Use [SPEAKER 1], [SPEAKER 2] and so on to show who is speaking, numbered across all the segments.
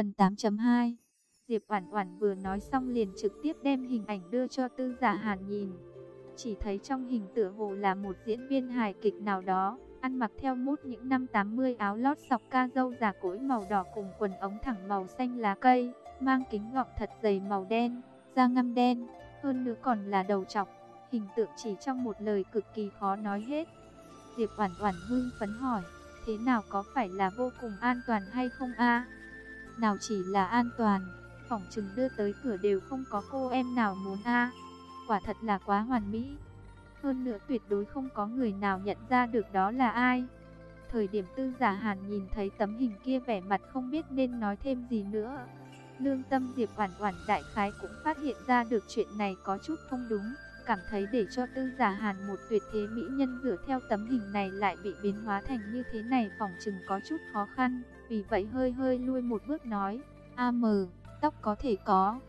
[SPEAKER 1] Phần 8.2 Diệp Oản Oản vừa nói xong liền trực tiếp đem hình ảnh đưa cho Tư Giả Hàn nhìn. Chỉ thấy trong hình tựa hồ là một diễn viên hài kịch nào đó, ăn mặc theo mốt những năm 80 áo lót sọc ca râu giả cỗi màu đỏ cùng quần ống thẳng màu xanh lá cây, mang kính gọng thật dày màu đen, da ngăm đen, hơn nữa còn là đầu trọc. Hình tượng chỉ trong một lời cực kỳ khó nói hết. Diệp Oản Oản hưng phấn hỏi, thế nào có phải là vô cùng an toàn hay không a? Nào chỉ là an toàn, phòng trừng đưa tới cửa đều không có cô em nào muốn a. Quả thật là quá hoàn mỹ. Hơn nữa tuyệt đối không có người nào nhận ra được đó là ai. Thời điểm tư giả hàn nhìn thấy tấm hình kia vẻ mặt không biết nên nói thêm gì nữa. Lương tâm Diệp Oản Oản đại khái cũng phát hiện ra được chuyện này có chút không đúng, cảm thấy để cho Tư Giả Hàn một tuyệt thế mỹ nhân dựa theo tấm hình này lại bị biến hóa thành như thế này phòng trừng có chút khó khăn, vì vậy hơi hơi lui một bước nói: "AM, tóc có thể có,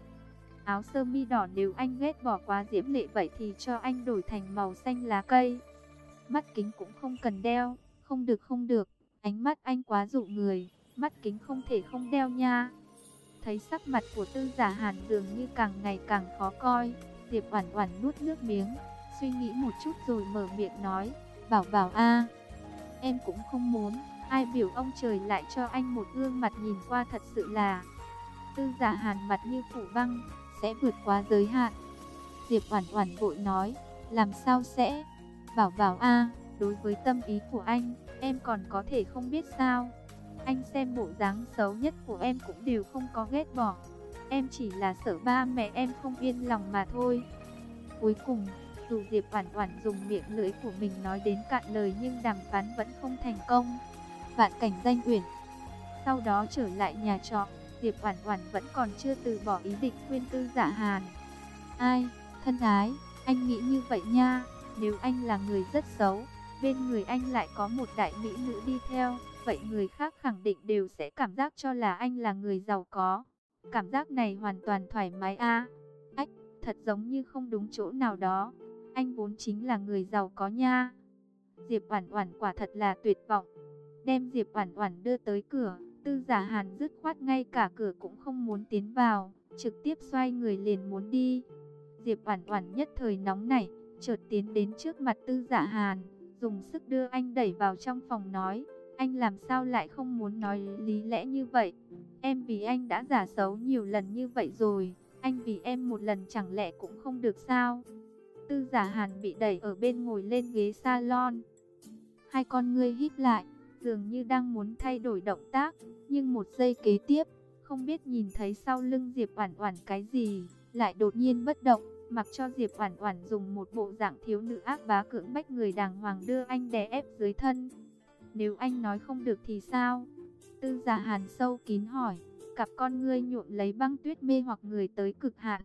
[SPEAKER 1] áo sơ mi đỏ nếu anh ghét bỏ quá diễm lệ vậy thì cho anh đổi thành màu xanh lá cây. Mắt kính cũng không cần đeo, không được không được, ánh mắt anh quá dụ người, mắt kính không thể không đeo nha." Thấy sắc mặt của tư giả hàn dường như càng ngày càng khó coi, Diệp Oản Oản nuốt nước miếng, suy nghĩ một chút rồi mở miệng nói, "Bảo Bảo a, em cũng không muốn, ai biểu ông trời lại cho anh một gương mặt nhìn qua thật sự là." Tư Giả Hàn mặt như phủ băng, sẽ vượt quá giới hạn. Diệp Oản Oản vội nói, "Làm sao sẽ? Bảo Bảo a, đối với tâm ý của anh, em còn có thể không biết sao?" Anh xem bộ dáng xấu nhất của em cũng đều không có ghét bỏ. Em chỉ là sợ ba mẹ em không yên lòng mà thôi. Cuối cùng, dù Diệp Oản Oản dùng miệng lưỡi của mình nói đến cạn lời nhưng đàm phán vẫn không thành công. Vạn cảnh danh uyển. Sau đó trở lại nhà trọ, Diệp Oản Oản vẫn còn chưa từ bỏ ý định khuyên Tư Dạ Hàn. "Ai, thân ái, anh nghĩ như vậy nha, nếu anh là người rất xấu, bên người anh lại có một đại mỹ nữ đi theo, vậy người khác khẳng định đều sẽ cảm giác cho là anh là người giàu có. Cảm giác này hoàn toàn thoải mái a. Ách, thật giống như không đúng chỗ nào đó. Anh vốn chính là người giàu có nha. Diệp Oản Oản quả thật là tuyệt vọng. Đem Diệp Oản Oản đưa tới cửa, Tư Giả Hàn dứt khoát ngay cả cửa cũng không muốn tiến vào, trực tiếp xoay người liền muốn đi. Diệp Oản Oản nhất thời nóng nảy, chợt tiến đến trước mặt Tư Giả Hàn, dùng sức đưa anh đẩy vào trong phòng nói: anh làm sao lại không muốn nói lý lẽ như vậy? Em vì anh đã giả xấu nhiều lần như vậy rồi, anh vì em một lần chẳng lẽ cũng không được sao? Tư giả hàn bị đẩy ở bên ngồi lên ghế salon. Hai con ngươi hít lại, dường như đang muốn thay đổi động tác, nhưng một giây kế tiếp, không biết nhìn thấy sau lưng Diệp Oản Oản cái gì, lại đột nhiên bất động, mặc cho Diệp Oản Oản dùng một bộ dạng thiếu nữ ác bá cưỡng bách người đàng hoàng đưa anh đè ép dưới thân. Nếu anh nói không được thì sao? Tư giả hàn sâu kín hỏi, cặp con ngươi nhuộm lấy băng tuyết mê hoặc người tới cực hạn.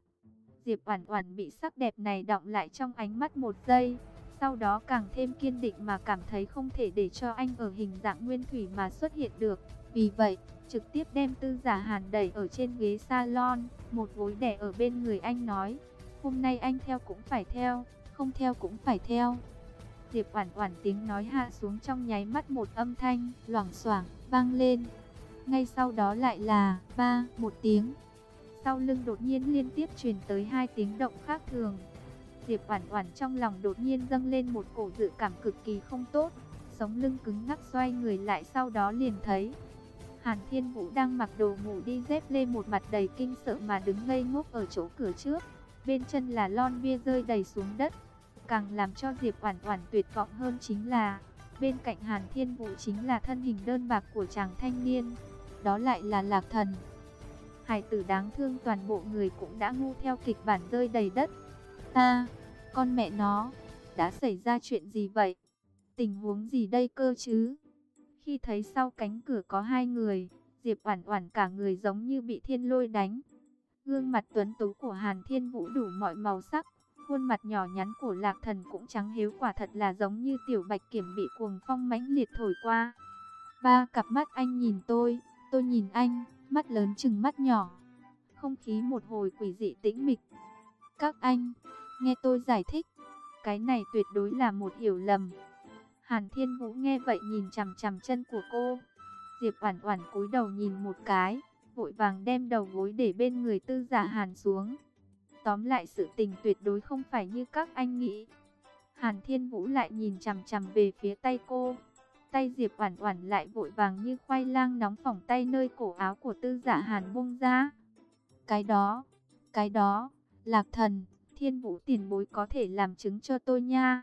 [SPEAKER 1] Diệp Oản Oản bị sắc đẹp này động lại trong ánh mắt một giây, sau đó càng thêm kiên định mà cảm thấy không thể để cho anh ở hình dạng nguyên thủy mà xuất hiện được. Vì vậy, trực tiếp đem Tư Giả Hàn đẩy ở trên ghế salon, một gối đẻ ở bên người anh nói: "Hôm nay anh theo cũng phải theo, không theo cũng phải theo." Diệp Oản Oản tiếng nói hạ xuống trong nháy mắt một âm thanh loảng xoảng vang lên. Ngay sau đó lại là ba một tiếng. Sau lưng đột nhiên liên tiếp truyền tới hai tiếng động khác thường. Diệp Oản Oản trong lòng đột nhiên dâng lên một cổ dự cảm cực kỳ không tốt, sống lưng cứng ngắc xoay người lại sau đó liền thấy Hàn Thiên Vũ đang mặc đồ ngủ đi dép lê một mặt đầy kinh sợ mà đứng ngây ngốc ở chỗ cửa trước, bên chân là lon bia rơi đầy xuống đất. Càng làm cho Diệp Oản Oản tuyệt vọng hơn chính là, bên cạnh Hàn Thiên Vũ chính là thân hình đơn bạc của chàng thanh niên, đó lại là Lạc Thần. Hải tử đáng thương toàn bộ người cũng đã ngu theo kịch bản rơi đầy đất. Ta, con mẹ nó, đã xảy ra chuyện gì vậy? Tình huống gì đây cơ chứ? Khi thấy sau cánh cửa có hai người, Diệp Oản Oản cả người giống như bị thiên lôi đánh. Gương mặt tuấn tú của Hàn Thiên Vũ đủ mọi màu sắc, Khuôn mặt nhỏ nhắn của lạc thần cũng trắng hiếu quả thật là giống như tiểu bạch kiểm bị cuồng phong mãnh liệt thổi qua. Ba cặp mắt anh nhìn tôi, tôi nhìn anh, mắt lớn chừng mắt nhỏ. Không khí một hồi quỷ dị tĩnh mịch. Các anh, nghe tôi giải thích, cái này tuyệt đối là một hiểu lầm. Hàn Thiên Vũ nghe vậy nhìn chằm chằm chân của cô. Diệp Oản Oản cúi đầu nhìn một cái, vội vàng đem đầu gối để bên người tư giả hàn xuống. Tóm lại sự tình tuyệt đối không phải như các anh nghĩ. Hàn Thiên Vũ lại nhìn chằm chằm về phía tay cô. Tay Diệp Oản Oản lại vội vàng như khoai lang nóng phỏng tay nơi cổ áo của Tư Giả Hàn buông ra. Cái đó, cái đó, Lạc Thần, Thiên Vũ tiền bối có thể làm chứng cho tôi nha.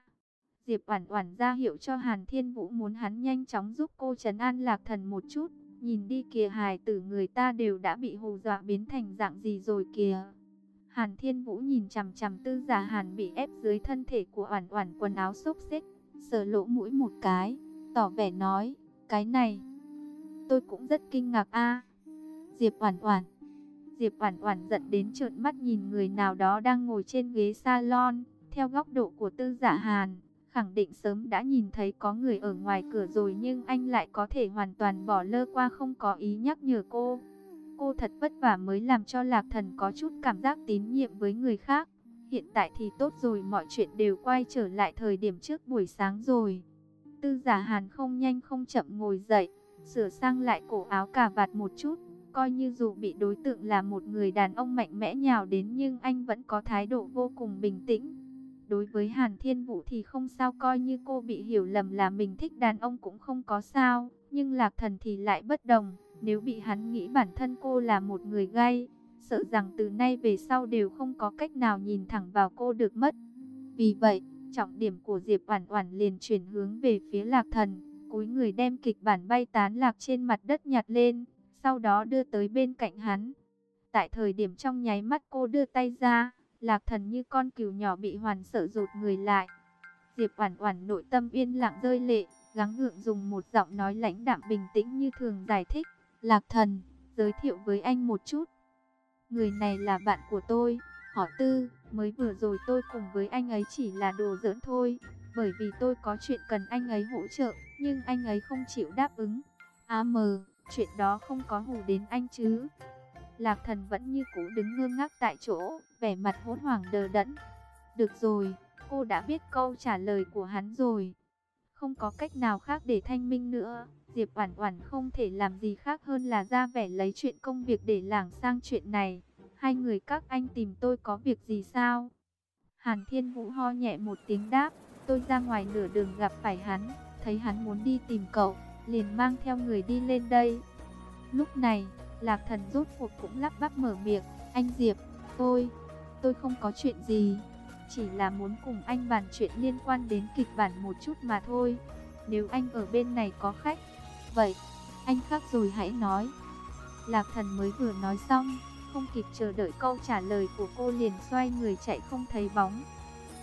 [SPEAKER 1] Diệp Oản Oản ra hiệu cho Hàn Thiên Vũ muốn hắn nhanh chóng giúp cô trấn an Lạc Thần một chút. Nhìn đi kìa hài tử người ta đều đã bị hù dọa biến thành dạng gì rồi kìa. Hàn Thiên Vũ nhìn chằm chằm tư giả Hàn bị ép dưới thân thể của Oản Oản quần áo xốc xếch, sờ lỗ mũi một cái, tỏ vẻ nói, cái này, tôi cũng rất kinh ngạc a. Diệp Oản Oản. Diệp Oản Oản giận đến trợn mắt nhìn người nào đó đang ngồi trên ghế salon, theo góc độ của Tư Giả Hàn, khẳng định sớm đã nhìn thấy có người ở ngoài cửa rồi nhưng anh lại có thể hoàn toàn bỏ lơ qua không có ý nhắc nhở cô. Cô thật vất vả mới làm cho Lạc Thần có chút cảm giác tín nhiệm với người khác. Hiện tại thì tốt rồi mọi chuyện đều quay trở lại thời điểm trước buổi sáng rồi. Tư giả hàn không nhanh không chậm ngồi dậy, sửa sang lại cổ áo cà vạt một chút. Coi như dù bị đối tượng là một người đàn ông mạnh mẽ nhào đến nhưng anh vẫn có thái độ vô cùng bình tĩnh. Đối với Hàn Thiên Vũ thì không sao coi như cô bị hiểu lầm là mình thích đàn ông cũng không có sao. Nhưng Lạc Thần thì lại bất đồng. Nếu bị hắn nghĩ bản thân cô là một người gay, sợ rằng từ nay về sau đều không có cách nào nhìn thẳng vào cô được mất. Vì vậy, trọng điểm của Diệp Oản Oản liền chuyển hướng về phía Lạc Thần, cúi người đem kịch bản bay tán lạc trên mặt đất nhặt lên, sau đó đưa tới bên cạnh hắn. Tại thời điểm trong nháy mắt cô đưa tay ra, Lạc Thần như con cừu nhỏ bị hoàn sợ rụt người lại. Diệp Oản Oản nội tâm yên lặng rơi lệ, gắng gượng dùng một giọng nói lãnh đạm bình tĩnh như thường giải thích. Lạc thần, giới thiệu với anh một chút. Người này là bạn của tôi, họ tư, mới vừa rồi tôi cùng với anh ấy chỉ là đồ giỡn thôi. Bởi vì tôi có chuyện cần anh ấy hỗ trợ, nhưng anh ấy không chịu đáp ứng. À mờ, chuyện đó không có hù đến anh chứ. Lạc thần vẫn như cũ đứng ngơ ngác tại chỗ, vẻ mặt hốt hoảng đờ đẫn. Được rồi, cô đã biết câu trả lời của hắn rồi. Không có cách nào khác để thanh minh nữa. Diệp Oản Oản không thể làm gì khác hơn là ra vẻ lấy chuyện công việc để lảng sang chuyện này. Hai người các anh tìm tôi có việc gì sao? Hàn Thiên Vũ ho nhẹ một tiếng đáp, tôi ra ngoài nửa đường gặp phải hắn, thấy hắn muốn đi tìm cậu, liền mang theo người đi lên đây. Lúc này, Lạc Thần rốt cuộc cũng lắp bắp mở miệng, anh Diệp, tôi, tôi không có chuyện gì, chỉ là muốn cùng anh bàn chuyện liên quan đến kịch bản một chút mà thôi. Nếu anh ở bên này có khách, Vậy, anh khác rồi hãy nói. Lạc thần mới vừa nói xong, không kịp chờ đợi câu trả lời của cô liền xoay người chạy không thấy bóng.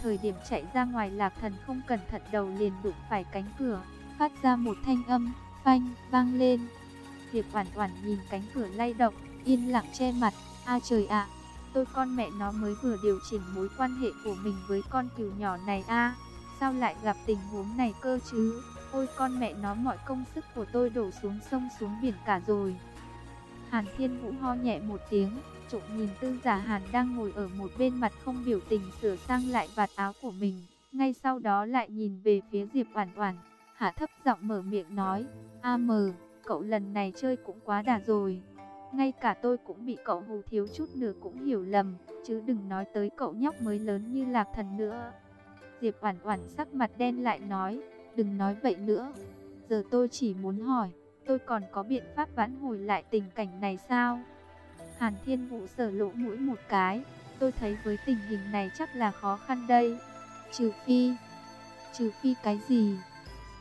[SPEAKER 1] Thời điểm chạy ra ngoài lạc thần không cẩn thận đầu liền đụng phải cánh cửa, phát ra một thanh âm, phanh, vang lên. Diệp Oản Oản nhìn cánh cửa lay động, yên lặng che mặt, a trời ạ, tôi con mẹ nó mới vừa điều chỉnh mối quan hệ của mình với con cừu nhỏ này a, sao lại gặp tình huống này cơ chứ? Ôi con mẹ nó mọi công sức của tôi đổ xuống sông xuống biển cả rồi. Hàn Thiên Vũ ho nhẹ một tiếng, trộm nhìn tư giả Hàn đang ngồi ở một bên mặt không biểu tình sửa sang lại vạt áo của mình. Ngay sau đó lại nhìn về phía Diệp Oản Oản, hạ thấp giọng mở miệng nói, A mờ, cậu lần này chơi cũng quá đà rồi. Ngay cả tôi cũng bị cậu hù thiếu chút nữa cũng hiểu lầm, chứ đừng nói tới cậu nhóc mới lớn như lạc thần nữa. Diệp Oản Oản sắc mặt đen lại nói, Đừng nói vậy nữa. Giờ tôi chỉ muốn hỏi, tôi còn có biện pháp vãn hồi lại tình cảnh này sao? Hàn Thiên Vũ sở lỗ mũi một cái. Tôi thấy với tình hình này chắc là khó khăn đây. Trừ phi... Trừ phi cái gì?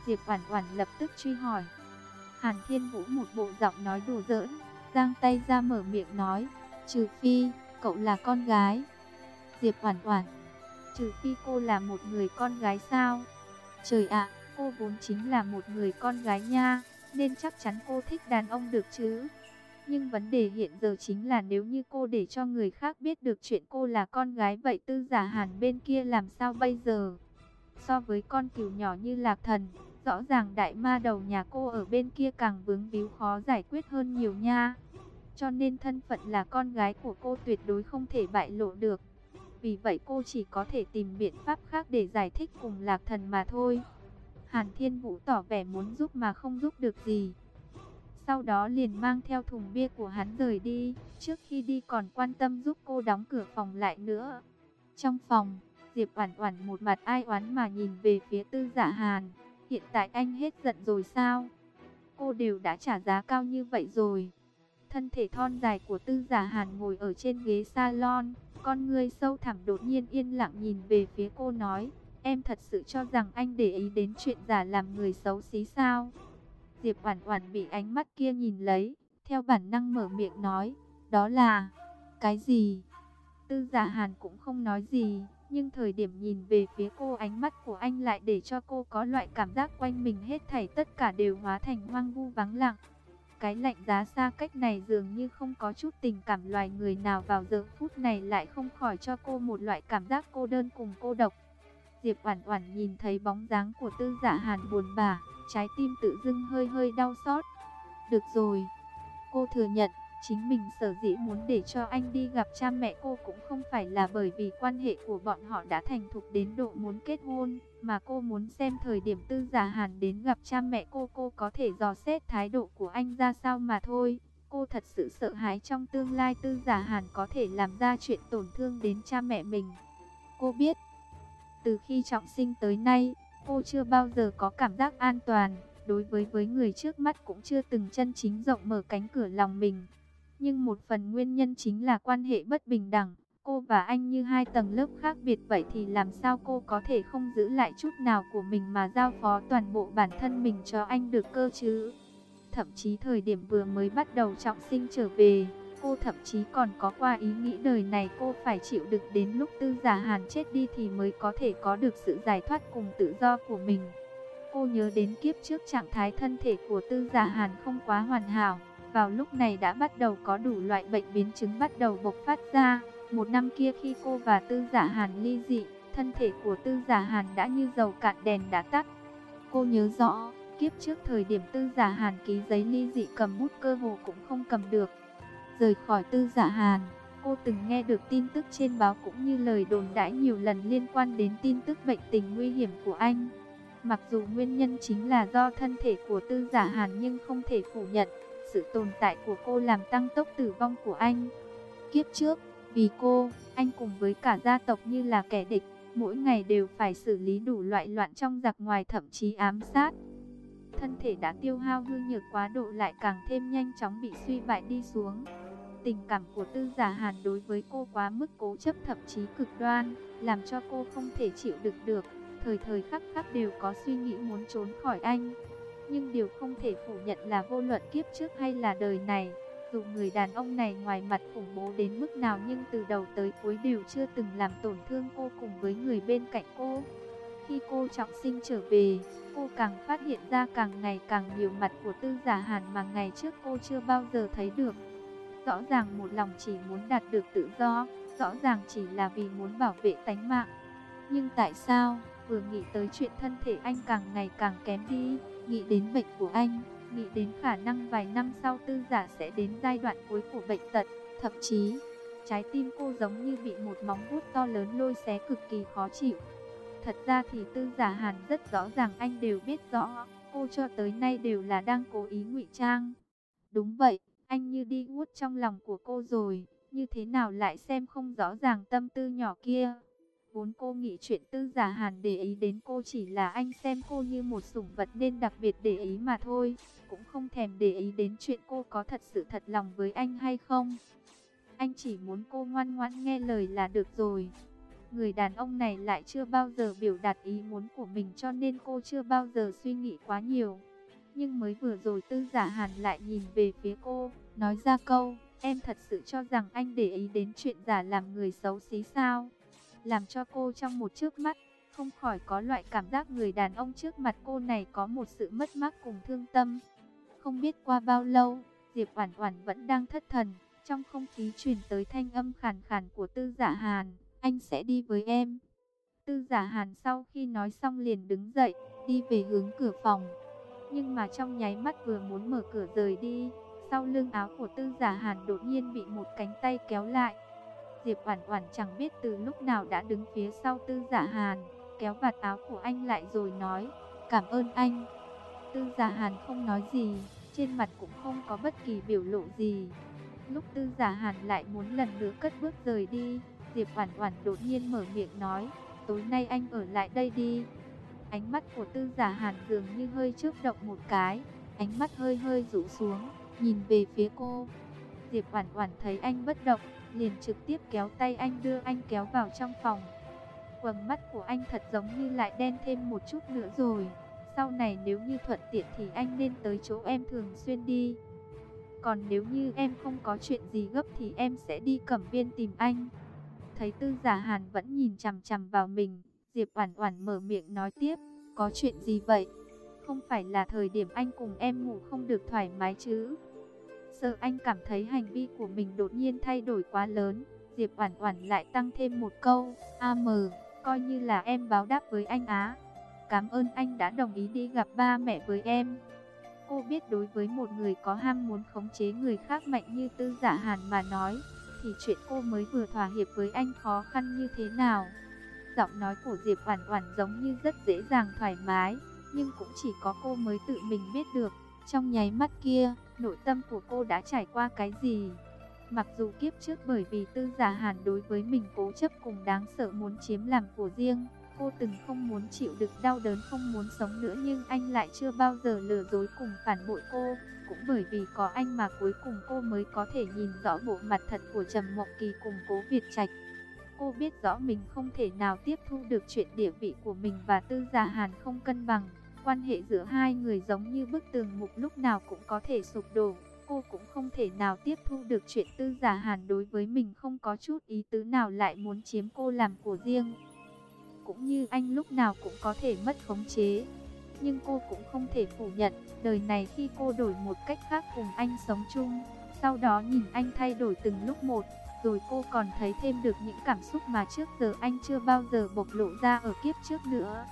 [SPEAKER 1] Diệp Oản Oản lập tức truy hỏi. Hàn Thiên Vũ một bộ giọng nói đùa giỡn, giang tay ra mở miệng nói, "Trừ phi cậu là con gái." Diệp Oản Oản, "Trừ phi cô là một người con gái sao?" Trời ạ, cô vốn chính là một người con gái nha, nên chắc chắn cô thích đàn ông được chứ. Nhưng vấn đề hiện giờ chính là nếu như cô để cho người khác biết được chuyện cô là con gái vậy tư giả hàn bên kia làm sao bây giờ? So với con cừu nhỏ như lạc thần, rõ ràng đại ma đầu nhà cô ở bên kia càng vướng víu khó giải quyết hơn nhiều nha. Cho nên thân phận là con gái của cô tuyệt đối không thể bại lộ được. Vì vậy cô chỉ có thể tìm biện pháp khác để giải thích cùng lạc thần mà thôi. Hàn Thiên Vũ tỏ vẻ muốn giúp mà không giúp được gì. sau đó liền mang theo thùng bia của hắn rời đi, trước khi đi còn quan tâm giúp cô đóng cửa phòng lại nữa. Trong phòng, Diệp Oản Oản một mặt ai oán mà nhìn về phía Tư dạ Hàn, hiện tại anh hết giận rồi sao? Cô đều đã trả giá cao như vậy rồi. Thân thể thon dài của Tư Giả Hàn ngồi ở trên ghế salon, con ngươi sâu thẳm đột nhiên yên lặng nhìn về phía cô nói, em thật sự cho rằng anh để ý đến chuyện giả làm người xấu xí sao? Diệp Oản Oản bị ánh mắt kia nhìn lấy, theo bản năng mở miệng nói, đó là cái gì? Tư Giả Hàn cũng không nói gì, nhưng thời điểm nhìn về phía cô ánh mắt của anh lại để cho cô có loại cảm giác quanh mình hết thảy tất cả đều hóa thành hoang vu vắng lặng. Cái lạnh giá xa cách này dường như không có chút tình cảm loài người nào vào giờ phút này lại không khỏi cho cô một loại cảm giác cô đơn cùng cô độc. Diệp Oản Oản nhìn thấy bóng dáng của Tư Dạ Hàn buồn bã, trái tim tự dưng hơi hơi đau xót. Được rồi, cô thừa nhận, chính mình sở dĩ muốn để cho anh đi gặp cha mẹ cô cũng không phải là bởi vì quan hệ của bọn họ đã thành thục đến độ muốn kết hôn, mà cô muốn xem thời điểm Tư Giả Hàn đến gặp cha mẹ cô cô có thể dò xét thái độ của anh ra sao mà thôi. Cô thật sự sợ hãi trong tương lai Tư Giả Hàn có thể làm ra chuyện tổn thương đến cha mẹ mình. Cô biết, từ khi trọng sinh tới nay, cô chưa bao giờ có cảm giác an toàn, đối với với người trước mắt cũng chưa từng chân chính rộng mở cánh cửa lòng mình. Nhưng một phần nguyên nhân chính là quan hệ bất bình đẳng, cô và anh như hai tầng lớp khác biệt vậy thì làm sao cô có thể không giữ lại chút nào của mình mà giao phó toàn bộ bản thân mình cho anh được cơ chứ? Thậm chí thời điểm vừa mới bắt đầu trọng sinh trở về, cô thậm chí còn có qua ý nghĩ đời này cô phải chịu đựng đến lúc tư giả hàn chết đi thì mới có thể có được sự giải thoát cùng tự do của mình. Cô nhớ đến kiếp trước trạng thái thân thể của tư giả hàn không quá hoàn hảo, vào lúc này đã bắt đầu có đủ loại bệnh biến chứng bắt đầu bộc phát ra. Một năm kia khi cô và tư giả hàn ly dị, thân thể của tư giả hàn đã như dầu cạn đèn đã tắt. Cô nhớ rõ, kiếp trước thời điểm tư giả hàn ký giấy ly dị cầm bút cơ hồ cũng không cầm được. Rời khỏi tư giả hàn, cô từng nghe được tin tức trên báo cũng như lời đồn đãi nhiều lần liên quan đến tin tức bệnh tình nguy hiểm của anh. Mặc dù nguyên nhân chính là do thân thể của tư giả hàn nhưng không thể phủ nhận, sự tồn tại của cô làm tăng tốc tử vong của anh. Kiếp trước, vì cô, anh cùng với cả gia tộc như là kẻ địch, mỗi ngày đều phải xử lý đủ loại loạn trong giặc ngoài thậm chí ám sát. Thân thể đã tiêu hao hư nhược quá độ lại càng thêm nhanh chóng bị suy bại đi xuống. Tình cảm của tư giả hàn đối với cô quá mức cố chấp thậm chí cực đoan, làm cho cô không thể chịu đựng được, thời thời khắc khắc đều có suy nghĩ muốn trốn khỏi anh. Nhưng điều không thể phủ nhận là vô luận kiếp trước hay là đời này, dù người đàn ông này ngoài mặt khủng bố đến mức nào nhưng từ đầu tới cuối đều chưa từng làm tổn thương cô cùng với người bên cạnh cô. Khi cô trọng sinh trở về, cô càng phát hiện ra càng ngày càng nhiều mặt của tư giả hàn mà ngày trước cô chưa bao giờ thấy được. Rõ ràng một lòng chỉ muốn đạt được tự do, rõ ràng chỉ là vì muốn bảo vệ tánh mạng. Nhưng tại sao, vừa nghĩ tới chuyện thân thể anh càng ngày càng kém đi, nghĩ đến bệnh của anh, nghĩ đến khả năng vài năm sau tư giả sẽ đến giai đoạn cuối của bệnh tật, thậm chí, trái tim cô giống như bị một móng vuốt to lớn lôi xé cực kỳ khó chịu. Thật ra thì tư giả hàn rất rõ ràng anh đều biết rõ, cô cho tới nay đều là đang cố ý ngụy trang. Đúng vậy, anh như đi vuốt trong lòng của cô rồi, như thế nào lại xem không rõ ràng tâm tư nhỏ kia. Vốn cô nghĩ chuyện tư giả hàn để ý đến cô chỉ là anh xem cô như một sủng vật nên đặc biệt để ý mà thôi. Cũng không thèm để ý đến chuyện cô có thật sự thật lòng với anh hay không. Anh chỉ muốn cô ngoan ngoãn nghe lời là được rồi. Người đàn ông này lại chưa bao giờ biểu đạt ý muốn của mình cho nên cô chưa bao giờ suy nghĩ quá nhiều. Nhưng mới vừa rồi tư giả hàn lại nhìn về phía cô, nói ra câu, em thật sự cho rằng anh để ý đến chuyện giả làm người xấu xí sao làm cho cô trong một chớp mắt, không khỏi có loại cảm giác người đàn ông trước mặt cô này có một sự mất mát cùng thương tâm. Không biết qua bao lâu, Diệp Oản Oản vẫn đang thất thần, trong không khí truyền tới thanh âm khàn khàn của Tư Giả Hàn, "Anh sẽ đi với em." Tư Giả Hàn sau khi nói xong liền đứng dậy, đi về hướng cửa phòng. Nhưng mà trong nháy mắt vừa muốn mở cửa rời đi, sau lưng áo của Tư Giả Hàn đột nhiên bị một cánh tay kéo lại. Diệp Oản Oản chẳng biết từ lúc nào đã đứng phía sau Tư Dạ Hàn, kéo vạt áo của anh lại rồi nói, "Cảm ơn anh." Tư Dạ Hàn không nói gì, trên mặt cũng không có bất kỳ biểu lộ gì. Lúc Tư Dạ Hàn lại muốn lần nữa cất bước rời đi, Diệp Oản Oản đột nhiên mở miệng nói, "Tối nay anh ở lại đây đi." Ánh mắt của Tư Giả Hàn dường như hơi chớp động một cái, ánh mắt hơi hơi rũ xuống, nhìn về phía cô. Diệp Oản Oản thấy anh bất động, liền trực tiếp kéo tay anh đưa anh kéo vào trong phòng. Quầng mắt của anh thật giống như lại đen thêm một chút nữa rồi. Sau này nếu như thuận tiện thì anh nên tới chỗ em thường xuyên đi. Còn nếu như em không có chuyện gì gấp thì em sẽ đi cẩm viên tìm anh. Thấy tư giả hàn vẫn nhìn chằm chằm vào mình, Diệp Oản Oản mở miệng nói tiếp, có chuyện gì vậy? Không phải là thời điểm anh cùng em ngủ không được thoải mái chứ? Sợ anh cảm thấy hành vi của mình đột nhiên thay đổi quá lớn, Diệp Oản Oản lại tăng thêm một câu, "AM, coi như là em báo đáp với anh á. Cảm ơn anh đã đồng ý đi gặp ba mẹ với em." Cô biết đối với một người có ham muốn khống chế người khác mạnh như Tư Dạ Hàn mà nói, thì chuyện cô mới vừa thỏa hiệp với anh khó khăn như thế nào. Giọng nói của Diệp Oản Oản giống như rất dễ dàng thoải mái, nhưng cũng chỉ có cô mới tự mình biết được, trong nháy mắt kia, nội tâm của cô đã trải qua cái gì. Mặc dù kiếp trước bởi vì Tư Giả Hàn đối với mình cố chấp cùng đáng sợ muốn chiếm làm của riêng, cô từng không muốn chịu đựng đau đớn không muốn sống nữa nhưng anh lại chưa bao giờ lừa dối cùng phản bội cô. Cũng bởi vì có anh mà cuối cùng cô mới có thể nhìn rõ bộ mặt thật của Trầm Mộng Kỳ cùng Cố Việt Trạch. Cô biết rõ mình không thể nào tiếp thu được chuyện địa vị của mình và Tư Giả Hàn không cân bằng. Quan hệ giữa hai người giống như bức tường mục lúc nào cũng có thể sụp đổ. Cô cũng không thể nào tiếp thu được chuyện Tư Giả Hàn đối với mình không có chút ý tứ nào lại muốn chiếm cô làm của riêng cũng như anh lúc nào cũng có thể mất khống chế. Nhưng cô cũng không thể phủ nhận, đời này khi cô đổi một cách khác cùng anh sống chung, sau đó nhìn anh thay đổi từng lúc một, rồi cô còn thấy thêm được những cảm xúc mà trước giờ anh chưa bao giờ bộc lộ ra ở kiếp trước nữa.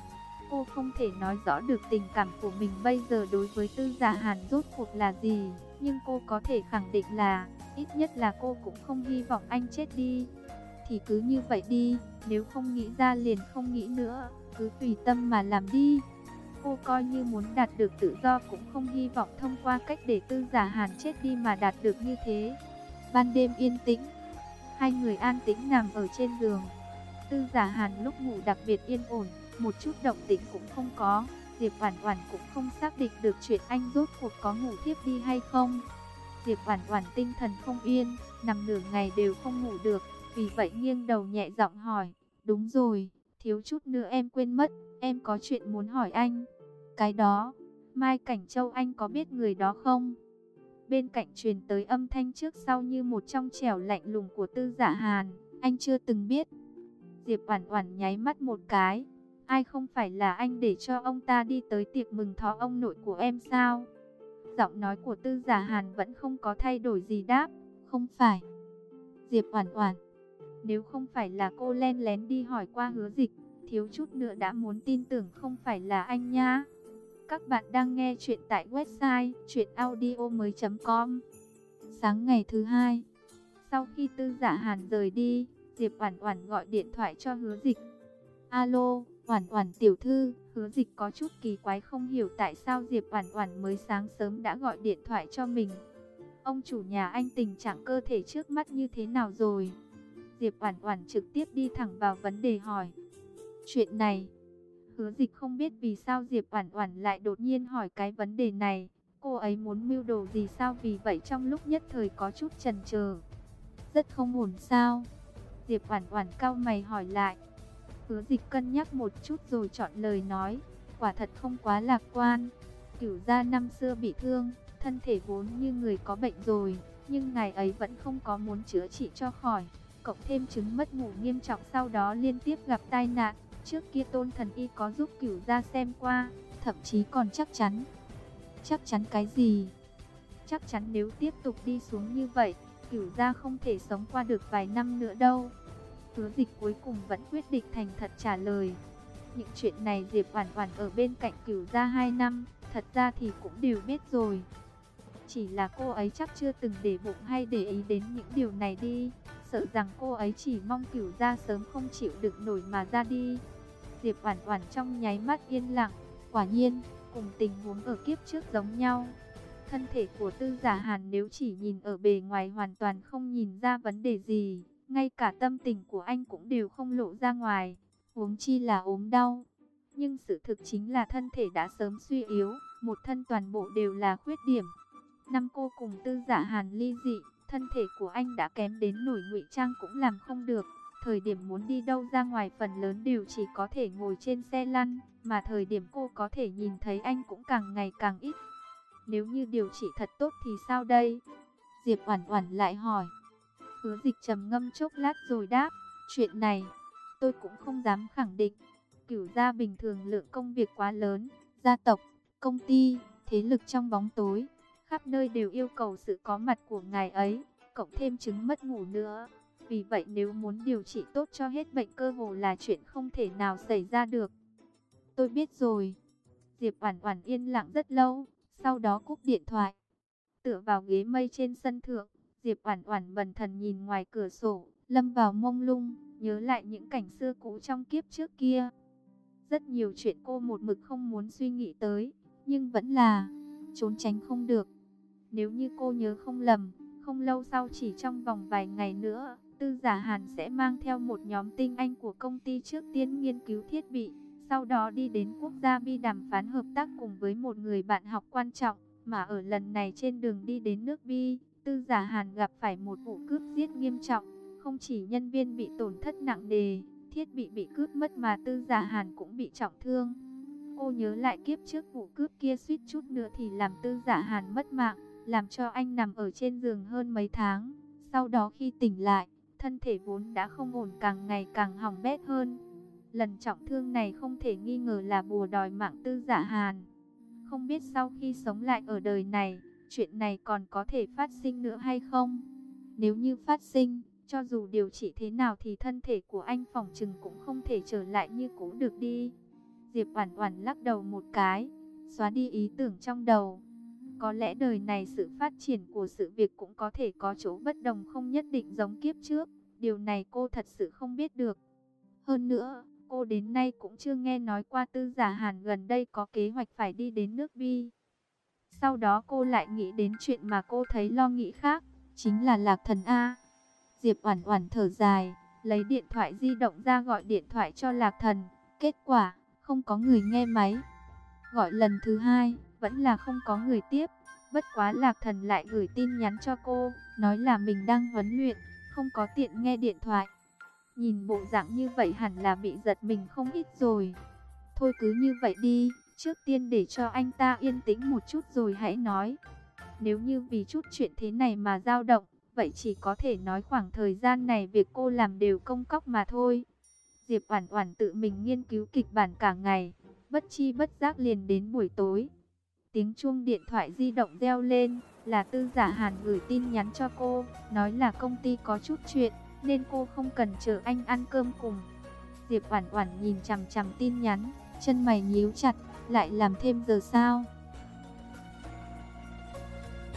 [SPEAKER 1] Cô không thể nói rõ được tình cảm của mình bây giờ đối với tư giả hàn rốt cuộc là gì, nhưng cô có thể khẳng định là, ít nhất là cô cũng không hy vọng anh chết đi thì cứ như vậy đi, nếu không nghĩ ra liền không nghĩ nữa, cứ tùy tâm mà làm đi. Cô coi như muốn đạt được tự do cũng không hy vọng thông qua cách để tư giả hàn chết đi mà đạt được như thế. Ban đêm yên tĩnh, hai người an tĩnh nằm ở trên giường. Tư giả hàn lúc ngủ đặc biệt yên ổn, một chút động tĩnh cũng không có. Diệp Oản Oản cũng không xác định được chuyện anh rốt cuộc có ngủ tiếp đi hay không. Diệp Oản Oản tinh thần không yên, nằm nửa ngày đều không ngủ được, vì vậy nghiêng đầu nhẹ giọng hỏi, đúng rồi, thiếu chút nữa em quên mất, em có chuyện muốn hỏi anh. Cái đó, Mai Cảnh Châu anh có biết người đó không? Bên cạnh truyền tới âm thanh trước sau như một trong trẻo lạnh lùng của tư Dạ hàn, anh chưa từng biết. Diệp Oản Oản nháy mắt một cái, ai không phải là anh để cho ông ta đi tới tiệc mừng thọ ông nội của em sao? Giọng nói của tư giả hàn vẫn không có thay đổi gì đáp, không phải. Diệp Oản Oản nếu không phải là cô len lén đi hỏi qua hứa dịch, thiếu chút nữa đã muốn tin tưởng không phải là anh nhá. Các bạn đang nghe chuyện tại website chuyenaudio.com Sáng ngày thứ hai, sau khi tư giả hàn rời đi, Diệp Oản Oản gọi điện thoại cho hứa dịch. Alo, Oản Oản tiểu thư, hứa dịch có chút kỳ quái không hiểu tại sao Diệp Oản Oản mới sáng sớm đã gọi điện thoại cho mình. Ông chủ nhà anh tình trạng cơ thể trước mắt như thế nào rồi? Diệp Oản Oản trực tiếp đi thẳng vào vấn đề hỏi. Chuyện này, Hứa Dịch không biết vì sao Diệp Oản Oản lại đột nhiên hỏi cái vấn đề này, cô ấy muốn mưu đồ gì sao vì vậy trong lúc nhất thời có chút chần chờ. Rất không ổn sao? Diệp Oản Oản cau mày hỏi lại. Hứa Dịch cân nhắc một chút rồi chọn lời nói, quả thật không quá lạc quan. Cửu gia năm xưa bị thương, thân thể vốn như người có bệnh rồi, nhưng ngài ấy vẫn không có muốn chữa trị cho khỏi cộng thêm chứng mất ngủ nghiêm trọng sau đó liên tiếp gặp tai nạn. Trước kia tôn thần y có giúp cửu gia xem qua, thậm chí còn chắc chắn. Chắc chắn cái gì? Chắc chắn nếu tiếp tục đi xuống như vậy, cửu gia không thể sống qua được vài năm nữa đâu. Hứa dịch cuối cùng vẫn quyết định thành thật trả lời. Những chuyện này Diệp Oản Oản ở bên cạnh cửu ra 2 năm, thật ra thì cũng đều biết rồi. Chỉ là cô ấy chắc chưa từng để bụng hay để ý đến những điều này đi sợ rằng cô ấy chỉ mong cửu gia sớm không chịu được nổi mà ra đi. Diệp Oản Oản trong nháy mắt yên lặng, quả nhiên, cùng tình huống ở kiếp trước giống nhau. Thân thể của tư giả hàn nếu chỉ nhìn ở bề ngoài hoàn toàn không nhìn ra vấn đề gì, ngay cả tâm tình của anh cũng đều không lộ ra ngoài, huống chi là ốm đau. Nhưng sự thực chính là thân thể đã sớm suy yếu, một thân toàn bộ đều là khuyết điểm. Năm cô cùng tư giả hàn ly dị, thân thể của anh đã kém đến nổi ngụy trang cũng làm không được. Thời điểm muốn đi đâu ra ngoài phần lớn đều chỉ có thể ngồi trên xe lăn, mà thời điểm cô có thể nhìn thấy anh cũng càng ngày càng ít. Nếu như điều trị thật tốt thì sao đây? Diệp Oản Oản lại hỏi. Hứa Dịch trầm ngâm chốc lát rồi đáp, chuyện này tôi cũng không dám khẳng định. Cửu gia bình thường lượng công việc quá lớn, gia tộc, công ty, thế lực trong bóng tối, khắp nơi đều yêu cầu sự có mặt của ngài ấy, cộng thêm chứng mất ngủ nữa. Vì vậy nếu muốn điều trị tốt cho hết bệnh cơ hồ là chuyện không thể nào xảy ra được. Tôi biết rồi. Diệp Oản Oản yên lặng rất lâu, sau đó cúp điện thoại. Tựa vào ghế mây trên sân thượng, Diệp Oản Oản bần thần nhìn ngoài cửa sổ, lâm vào mông lung, nhớ lại những cảnh xưa cũ trong kiếp trước kia. Rất nhiều chuyện cô một mực không muốn suy nghĩ tới, nhưng vẫn là trốn tránh không được. Nếu như cô nhớ không lầm, không lâu sau chỉ trong vòng vài ngày nữa, Tư Giả Hàn sẽ mang theo một nhóm tinh anh của công ty trước tiên nghiên cứu thiết bị, sau đó đi đến quốc gia Bi đàm phán hợp tác cùng với một người bạn học quan trọng, mà ở lần này trên đường đi đến nước Bi, Tư Giả Hàn gặp phải một vụ cướp giết nghiêm trọng, không chỉ nhân viên bị tổn thất nặng nề, thiết bị bị cướp mất mà Tư Giả Hàn cũng bị trọng thương. Cô nhớ lại kiếp trước vụ cướp kia suýt chút nữa thì làm Tư Giả Hàn mất mạng, làm cho anh nằm ở trên giường hơn mấy tháng. Sau đó khi tỉnh lại, thân thể vốn đã không ổn càng ngày càng hỏng bét hơn. Lần trọng thương này không thể nghi ngờ là bùa đòi mạng Tư Giả Hàn. Không biết sau khi sống lại ở đời này, chuyện này còn có thể phát sinh nữa hay không? Nếu như phát sinh, cho dù điều trị thế nào thì thân thể của anh phòng trừng cũng không thể trở lại như cũ được đi. Diệp Oản Oản lắc đầu một cái, xóa đi ý tưởng trong đầu. Có lẽ đời này sự phát triển của sự việc cũng có thể có chỗ bất đồng không nhất định giống kiếp trước. Điều này cô thật sự không biết được. Hơn nữa, cô đến nay cũng chưa nghe nói qua tư giả Hàn gần đây có kế hoạch phải đi đến nước Bi. Sau đó cô lại nghĩ đến chuyện mà cô thấy lo nghĩ khác, chính là Lạc Thần A. Diệp Oản Oản thở dài, lấy điện thoại di động ra gọi điện thoại cho Lạc Thần, kết quả không có người nghe máy. Gọi lần thứ hai, vẫn là không có người tiếp. Bất quá Lạc Thần lại gửi tin nhắn cho cô, nói là mình đang huấn luyện, không có tiện nghe điện thoại. Nhìn bộ dạng như vậy hẳn là bị giật mình không ít rồi. Thôi cứ như vậy đi, trước tiên để cho anh ta yên tĩnh một chút rồi hãy nói. Nếu như vì chút chuyện thế này mà dao động, vậy chỉ có thể nói khoảng thời gian này việc cô làm đều công cóc mà thôi. Diệp Oản Oản tự mình nghiên cứu kịch bản cả ngày, bất chi bất giác liền đến buổi tối. Tiếng chuông điện thoại di động reo lên, là Tư Giả Hàn gửi tin nhắn cho cô, nói là công ty có chút chuyện, nên cô không cần chờ anh ăn cơm cùng. Diệp Oản Oản nhìn chằm chằm tin nhắn, chân mày nhíu chặt, lại làm thêm giờ sao?